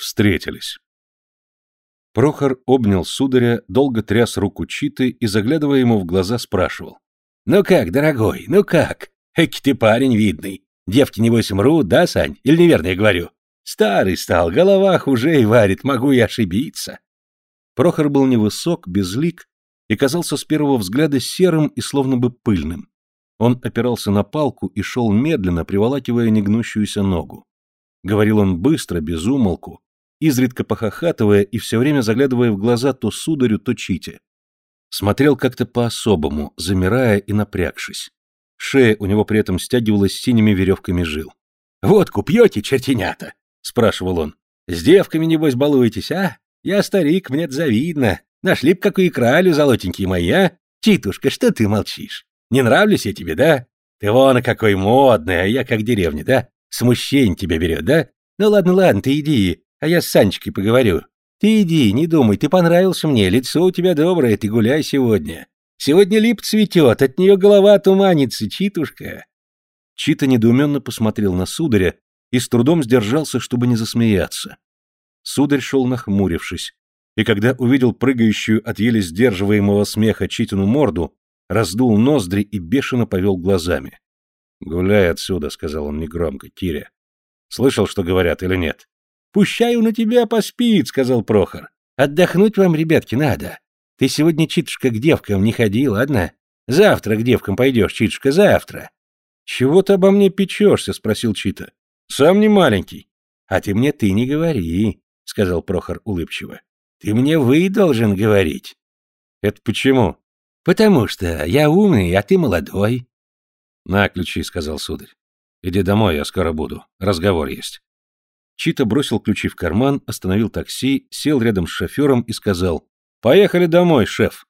Встретились. Прохор обнял сударя, долго тряс руку Читы и, заглядывая ему в глаза, спрашивал. «Ну как, дорогой, ну как? Эки ты парень видный. Девки, небось, мрут, да, Сань? Или неверно я говорю? Старый стал, голова хуже и варит, могу и ошибиться». Прохор был невысок, безлик и казался с первого взгляда серым и словно бы пыльным. Он опирался на палку и шел медленно, приволакивая негнущуюся ногу. Говорил он быстро, без умолку, изредка похохатывая и все время заглядывая в глаза то сударю, то чите. Смотрел как-то по-особому, замирая и напрягшись. Шея у него при этом стягивалась синими веревками жил. «Водку пьете, чертенята?» — спрашивал он. «С девками, небось, балуетесь, а? Я старик, мне это завидно. Нашли б какую кралю, золотенькие мои, а? Титушка, что ты молчишь? Не нравлюсь я тебе, да? Ты вон какой модный, а я как деревня, да? Смущение тебя берет, да? Ну ладно, ладно, ты иди, а я с Санечкой поговорю. Ты иди, не думай, ты понравился мне, лицо у тебя доброе, ты гуляй сегодня. Сегодня лип цветет, от нее голова туманится, Читушка. Чита недоуменно посмотрел на сударя и с трудом сдержался, чтобы не засмеяться. Сударь шел нахмурившись, и когда увидел прыгающую от еле сдерживаемого смеха Читину морду, раздул ноздри и бешено повел глазами. «Гуляй отсюда», — сказал он негромко, Киря. «Слышал, что говорят или нет?» «Пущай он у тебя поспит», — сказал Прохор. «Отдохнуть вам, ребятки, надо. Ты сегодня, Читушка, к девкам не ходи, ладно? Завтра к девкам пойдешь, Читушка, завтра». «Чего ты обо мне печешься?» — спросил Чита. «Сам не маленький». «А ты мне ты не говори», — сказал Прохор улыбчиво. «Ты мне вы должен говорить». «Это почему?» «Потому что я умный, а ты молодой». «На ключи», — сказал сударь. «Иди домой, я скоро буду. Разговор есть». Чита бросил ключи в карман, остановил такси, сел рядом с шофером и сказал «Поехали домой, шеф».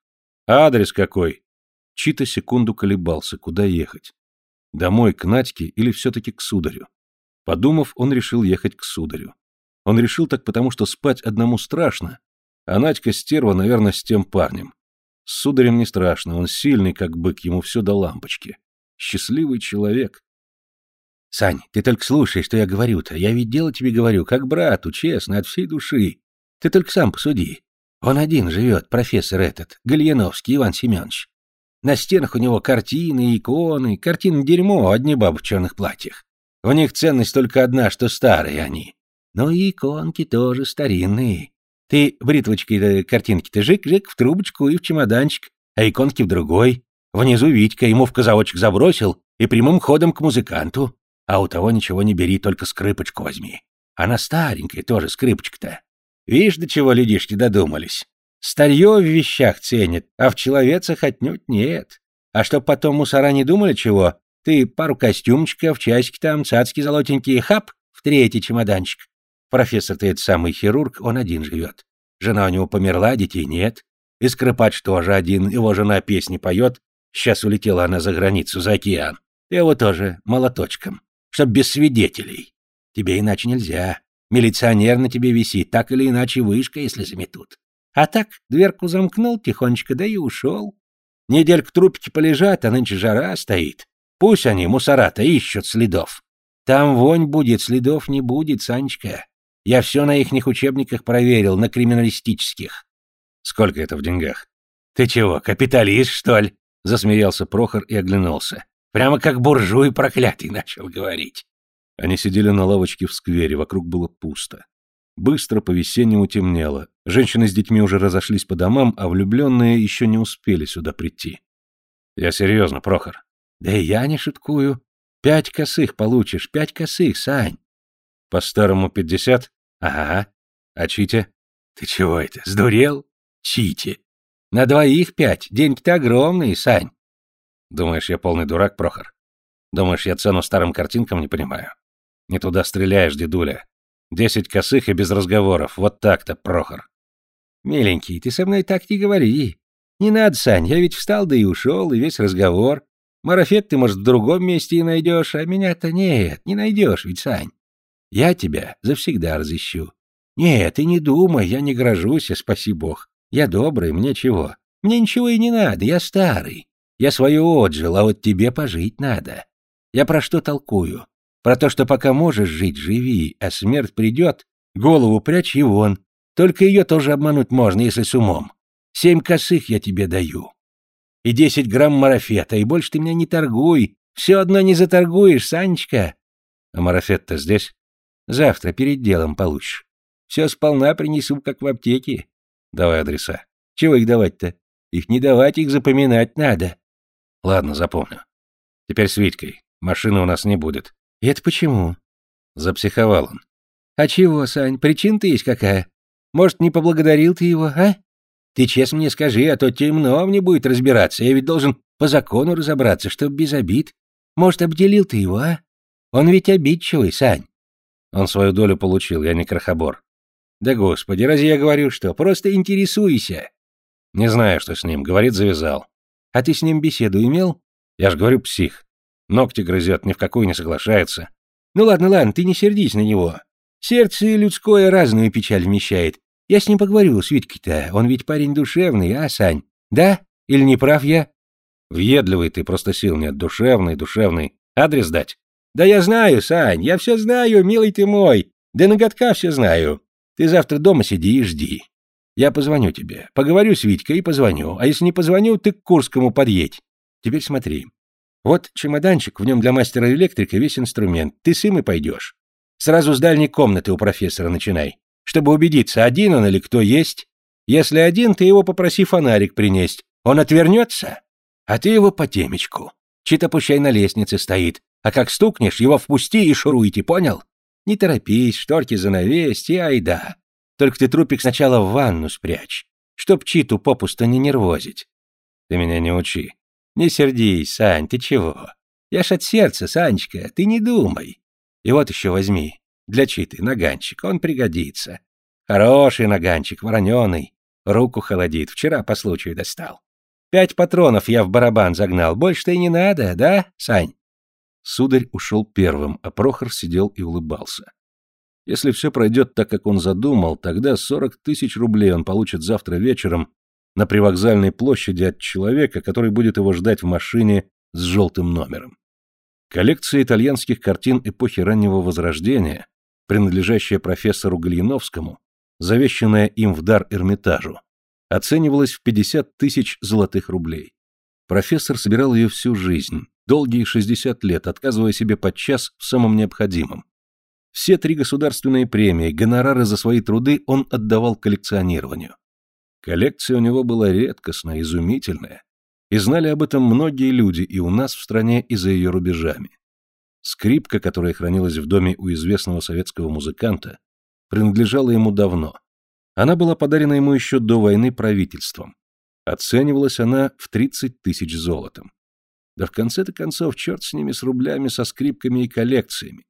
«Адрес какой?» Чита секунду колебался, куда ехать. Домой, к Надьке или все-таки к сударю? Подумав, он решил ехать к сударю. Он решил так потому, что спать одному страшно, а Надька стерва, наверное, с тем парнем. С сударем не страшно, он сильный, как бык, ему все до лампочки. Счастливый человек. Сань, ты только слушай, что я говорю-то. Я ведь дело тебе говорю, как брату, честно, от всей души. Ты только сам посуди. Он один живет, профессор этот, Гальяновский Иван Семенович. На стенах у него картины, иконы, картины дерьмо, одни бабы в черных платьях. В них ценность только одна, что старые они. Но и иконки тоже старинные. Ты бритвочкой картинки-то жик-жик в трубочку и в чемоданчик, а иконки в другой. Внизу Витька ему в казаочек забросил и прямым ходом к музыканту а у того ничего не бери, только скрипочку возьми. Она старенькая тоже, скрипочка-то. Видишь, до чего людишки додумались. Старье в вещах ценят, а в человецах отнюдь нет. А чтоб потом мусора не думали чего, ты пару костюмчиков, часики там, цацки золотенькие, хап, в третий чемоданчик. Профессор-то этот самый хирург, он один живет. Жена у него померла, детей нет. И скрипач тоже один, его жена песни поет. Сейчас улетела она за границу, за океан. Его тоже молоточком чтоб без свидетелей. Тебе иначе нельзя. Милиционер на тебе висит, так или иначе вышка, если заметут. А так, дверку замкнул тихонечко, да и ушел. Недельку трупики полежат, а нынче жара стоит. Пусть они, мусора-то, ищут следов. Там вонь будет, следов не будет, Санечка. Я все на ихних учебниках проверил, на криминалистических. Сколько это в деньгах? Ты чего, капиталист, что ли? Засмеялся Прохор и оглянулся. Прямо как буржуй проклятый начал говорить. Они сидели на лавочке в сквере, вокруг было пусто. Быстро по-весеннему темнело. Женщины с детьми уже разошлись по домам, а влюбленные еще не успели сюда прийти. Я серьезно, Прохор. Да и я не шуткую. Пять косых получишь, пять косых, Сань. По-старому пятьдесят? Ага. А Чите? Ты чего это, сдурел? Чите. На двоих пять, деньги-то огромные, Сань. Думаешь, я полный дурак, Прохор? Думаешь, я цену старым картинкам не понимаю? Не туда стреляешь, дедуля. Десять косых и без разговоров. Вот так-то, Прохор. Миленький, ты со мной так не говори. Не надо, Сань, я ведь встал да и ушел, и весь разговор. Марафет ты, может, в другом месте и найдешь, а меня-то нет, не найдешь ведь, Сань. Я тебя завсегда разыщу. Нет, ты не думай, я не грожусь, спаси бог. Я добрый, мне чего? Мне ничего и не надо, я старый. Я свое отжил, а вот тебе пожить надо. Я про что толкую? Про то, что пока можешь жить, живи, а смерть придет, Голову прячь и вон. Только ее тоже обмануть можно, если с умом. Семь косых я тебе даю. И десять грамм марафета, и больше ты меня не торгуй. Все одно не заторгуешь, Санечка. А марафет-то здесь? Завтра перед делом получишь. Все сполна принесу, как в аптеке. Давай адреса. Чего их давать-то? Их не давать, их запоминать надо. Ладно, запомню. Теперь с Витькой. Машины у нас не будет. И это почему? Запсиховал он. А чего, Сань, причин-то есть какая? Может, не поблагодарил ты его, а? Ты честно мне скажи, а то темно мне будет разбираться. Я ведь должен по закону разобраться, чтоб без обид. Может, обделил ты его, а? Он ведь обидчивый, Сань. Он свою долю получил, я не крохобор. Да господи, разве я говорю что? Просто интересуйся. Не знаю, что с ним, говорит, завязал. А ты с ним беседу имел? Я ж говорю, псих. Ногти грызет, ни в какую не соглашается. Ну ладно, ладно, ты не сердись на него. Сердце людское разную печаль вмещает. Я с ним поговорю, с Витькой-то. Он ведь парень душевный, а, Сань? Да? Или не прав я? Въедливый ты, просто сил нет. Душевный, душевный. Адрес дать? Да я знаю, Сань, я все знаю, милый ты мой. Да ноготка все знаю. Ты завтра дома сиди и жди. Я позвоню тебе. Поговорю с Витькой и позвоню. А если не позвоню, ты к Курскому подъедь. Теперь смотри. Вот чемоданчик, в нем для мастера-электрика весь инструмент. Ты с им и пойдешь. Сразу с дальней комнаты у профессора начинай. Чтобы убедиться, один он или кто есть. Если один, ты его попроси фонарик принесть. Он отвернется, а ты его по темечку. Чит пущай на лестнице стоит. А как стукнешь, его впусти и шуруйте, понял? Не торопись, шторки занавесь и айда. Только ты трупик сначала в ванну спрячь, чтоб Читу попусто не нервозить. Ты меня не учи. Не сердись, Сань, ты чего? Я ж от сердца, Санечка, ты не думай. И вот еще возьми. Для читы наганчик, он пригодится. Хороший наганчик, вороненый. Руку холодит, вчера по случаю достал. Пять патронов я в барабан загнал, больше-то и не надо, да, Сань? Сударь ушел первым, а Прохор сидел и улыбался. Если все пройдет так, как он задумал, тогда сорок тысяч рублей он получит завтра вечером на привокзальной площади от человека, который будет его ждать в машине с желтым номером. Коллекция итальянских картин эпохи раннего Возрождения, принадлежащая профессору Гальяновскому, завещанная им в дар Эрмитажу, оценивалась в 50 тысяч золотых рублей. Профессор собирал ее всю жизнь, долгие 60 лет, отказывая себе подчас в самом необходимом. Все три государственные премии, гонорары за свои труды он отдавал коллекционированию. Коллекция у него была редкостная, изумительная, и знали об этом многие люди и у нас в стране, и за ее рубежами. Скрипка, которая хранилась в доме у известного советского музыканта, принадлежала ему давно. Она была подарена ему еще до войны правительством. Оценивалась она в 30 тысяч золотом. Да в конце-то концов, черт с ними, с рублями, со скрипками и коллекциями.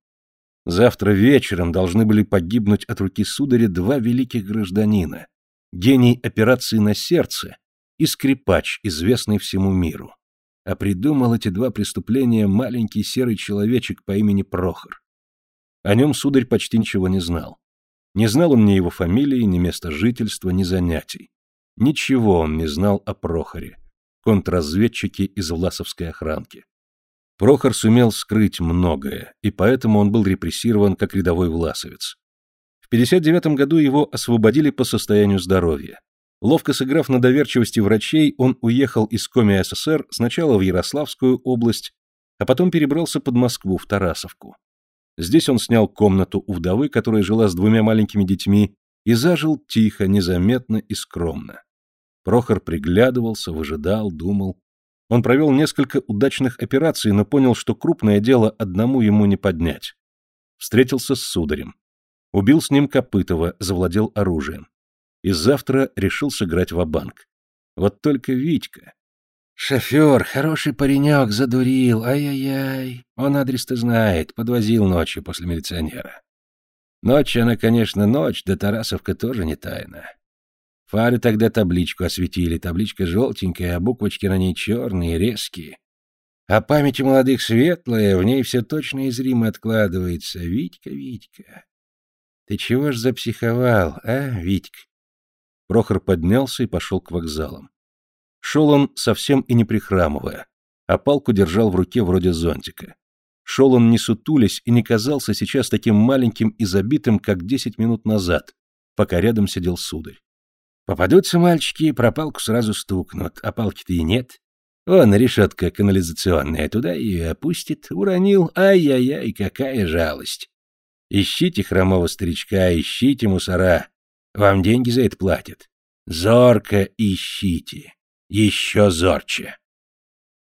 Завтра вечером должны были погибнуть от руки сударя два великих гражданина. Гений операции на сердце и скрипач, известный всему миру. А придумал эти два преступления маленький серый человечек по имени Прохор. О нем сударь почти ничего не знал. Не знал он ни его фамилии, ни места жительства, ни занятий. Ничего он не знал о Прохоре, контрразведчике из Власовской охранки. Прохор сумел скрыть многое, и поэтому он был репрессирован как рядовой власовец. В 59 году его освободили по состоянию здоровья. Ловко сыграв на доверчивости врачей, он уехал из Коми СССР сначала в Ярославскую область, а потом перебрался под Москву, в Тарасовку. Здесь он снял комнату у вдовы, которая жила с двумя маленькими детьми, и зажил тихо, незаметно и скромно. Прохор приглядывался, выжидал, думал. Он провел несколько удачных операций, но понял, что крупное дело одному ему не поднять. Встретился с сударем. Убил с ним Копытова, завладел оружием и завтра решил сыграть в банк Вот только Витька. Шофер, хороший паренек, задурил, ай-яй-яй. Он адрес-то знает, подвозил ночью после милиционера. Ночь она, конечно, ночь, да Тарасовка тоже не тайна. Фары тогда табличку осветили, табличка желтенькая, а буквочки на ней черные, резкие. А память у молодых светлая, в ней все точно и зримо откладывается. Витька, Витька, ты чего ж запсиховал, а, Витька? Прохор поднялся и пошел к вокзалам. Шел он совсем и не прихрамывая, а палку держал в руке вроде зонтика. Шел он не сутулясь и не казался сейчас таким маленьким и забитым, как десять минут назад, пока рядом сидел сударь. Попадутся мальчики, про палку сразу стукнут, а палки-то и нет. Вон решетка канализационная, туда ее опустит, уронил, ай-яй-яй, какая жалость. Ищите хромого старичка, ищите мусора, вам деньги за это платят. Зорко ищите, еще зорче.